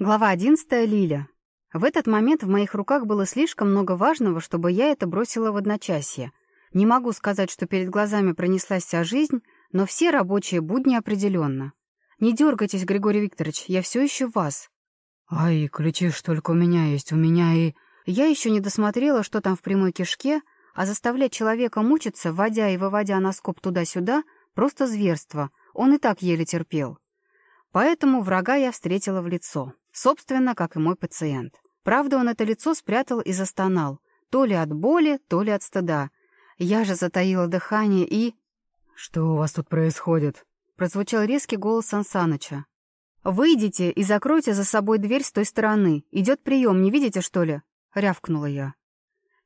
Глава 11. Лиля. В этот момент в моих руках было слишком много важного, чтобы я это бросила в одночасье. Не могу сказать, что перед глазами пронеслась вся жизнь, но все рабочие будни определенно. Не дергайтесь, Григорий Викторович, я все еще вас. Ай, ключи ж только у меня есть, у меня и... Я еще не досмотрела, что там в прямой кишке, а заставлять человека мучиться, вводя и выводя носкоп туда-сюда, просто зверство. Он и так Собственно, как и мой пациент. Правда, он это лицо спрятал и застонал. То ли от боли, то ли от стыда. Я же затаила дыхание и... «Что у вас тут происходит?» Прозвучал резкий голос Сансаныча. «Выйдите и закройте за собой дверь с той стороны. Идет прием, не видите, что ли?» — рявкнула я.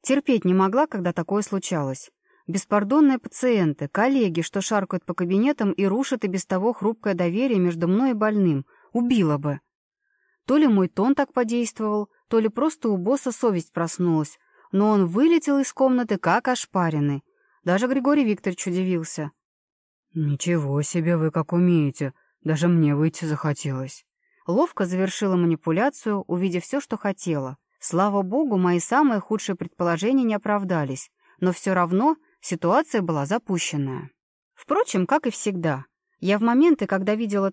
Терпеть не могла, когда такое случалось. Беспардонные пациенты, коллеги, что шаркают по кабинетам и рушат и без того хрупкое доверие между мной и больным. Убила бы. То ли мой тон так подействовал, то ли просто у босса совесть проснулась, но он вылетел из комнаты как ошпаренный. Даже Григорий Викторович удивился. «Ничего себе вы как умеете! Даже мне выйти захотелось!» Ловко завершила манипуляцию, увидев все, что хотела. Слава богу, мои самые худшие предположения не оправдались, но все равно ситуация была запущенная. Впрочем, как и всегда, я в моменты, когда видела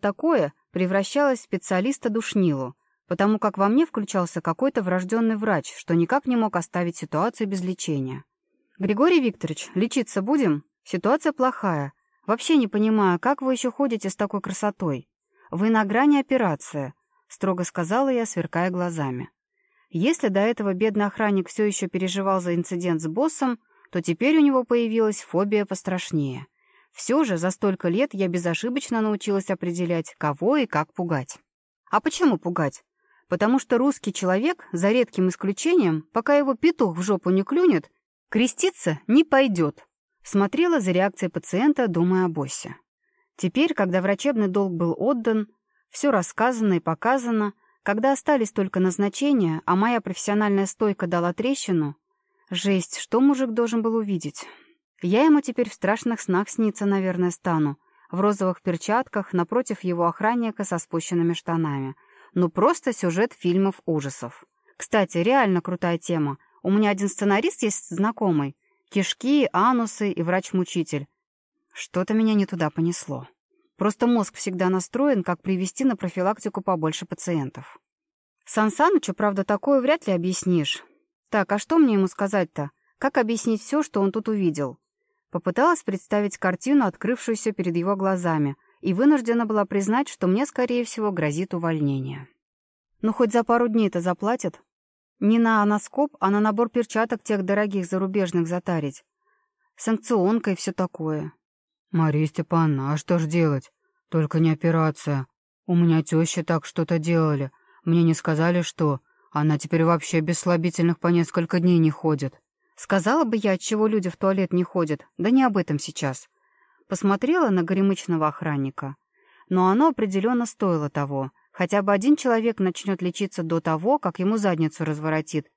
потому как во мне включался какой-то врожденный врач, что никак не мог оставить ситуацию без лечения. «Григорий Викторович, лечиться будем? Ситуация плохая. Вообще не понимаю, как вы еще ходите с такой красотой? Вы на грани операции», — строго сказала я, сверкая глазами. Если до этого бедный охранник все еще переживал за инцидент с боссом, то теперь у него появилась фобия пострашнее. Все же за столько лет я безошибочно научилась определять, кого и как пугать. А почему пугать? потому что русский человек, за редким исключением, пока его петух в жопу не клюнет, креститься не пойдет. Смотрела за реакцией пациента, думая о боссе. Теперь, когда врачебный долг был отдан, все рассказано и показано, когда остались только назначения, а моя профессиональная стойка дала трещину, жесть, что мужик должен был увидеть. Я ему теперь в страшных снах снится, наверное, стану, в розовых перчатках напротив его охранника со спущенными штанами — но ну, просто сюжет фильмов ужасов. Кстати, реально крутая тема. У меня один сценарист есть знакомый. Кишки, анусы и врач-мучитель. Что-то меня не туда понесло. Просто мозг всегда настроен, как привести на профилактику побольше пациентов. Сан Санычу, правда, такое вряд ли объяснишь. Так, а что мне ему сказать-то? Как объяснить все, что он тут увидел? Попыталась представить картину, открывшуюся перед его глазами — и вынуждена была признать, что мне, скорее всего, грозит увольнение. Но ну, хоть за пару дней это заплатят. Не на аноскоп, а на набор перчаток тех дорогих зарубежных затарить. Санкционка и все такое. «Мария Степановна, а что ж делать? Только не операция. У меня теща так что-то делали. Мне не сказали, что. Она теперь вообще без слабительных по несколько дней не ходит». Сказала бы я, от чего люди в туалет не ходят, да не об этом сейчас. Посмотрела на горемычного охранника. Но оно определенно стоило того. Хотя бы один человек начнет лечиться до того, как ему задницу разворотит.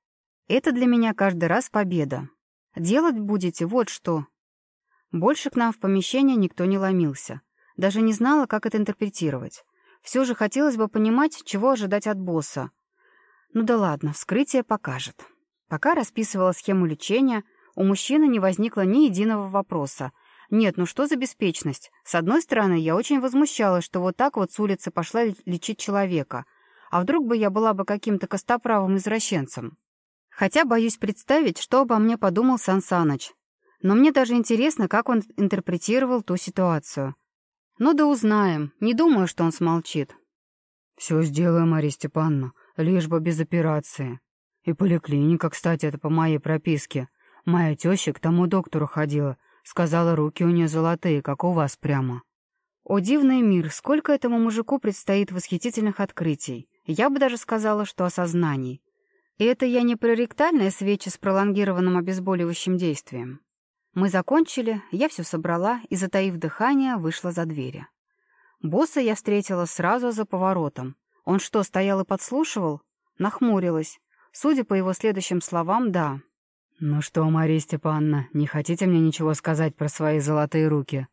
Это для меня каждый раз победа. Делать будете вот что. Больше к нам в помещение никто не ломился. Даже не знала, как это интерпретировать. Все же хотелось бы понимать, чего ожидать от босса. Ну да ладно, вскрытие покажет. Пока расписывала схему лечения, у мужчины не возникло ни единого вопроса — «Нет, ну что за беспечность? С одной стороны, я очень возмущалась, что вот так вот с улицы пошла лечить человека. А вдруг бы я была бы каким-то костоправым извращенцем? Хотя боюсь представить, что обо мне подумал Сан Саныч. Но мне даже интересно, как он интерпретировал ту ситуацию. Ну да узнаем. Не думаю, что он смолчит». «Все сделаем, Мария Степановна, лишь бы без операции. И поликлиника, кстати, это по моей прописке. Моя теща к тому доктору ходила» Сказала, руки у нее золотые, как у вас прямо. О, дивный мир, сколько этому мужику предстоит восхитительных открытий. Я бы даже сказала, что осознаний. И это я не про ректальные свечи с пролонгированным обезболивающим действием. Мы закончили, я все собрала и, затаив дыхание, вышла за двери. Босса я встретила сразу за поворотом. Он что, стоял и подслушивал? Нахмурилась. Судя по его следующим словам, да.«Ну что, Мария Степановна, не хотите мне ничего сказать про свои золотые руки?»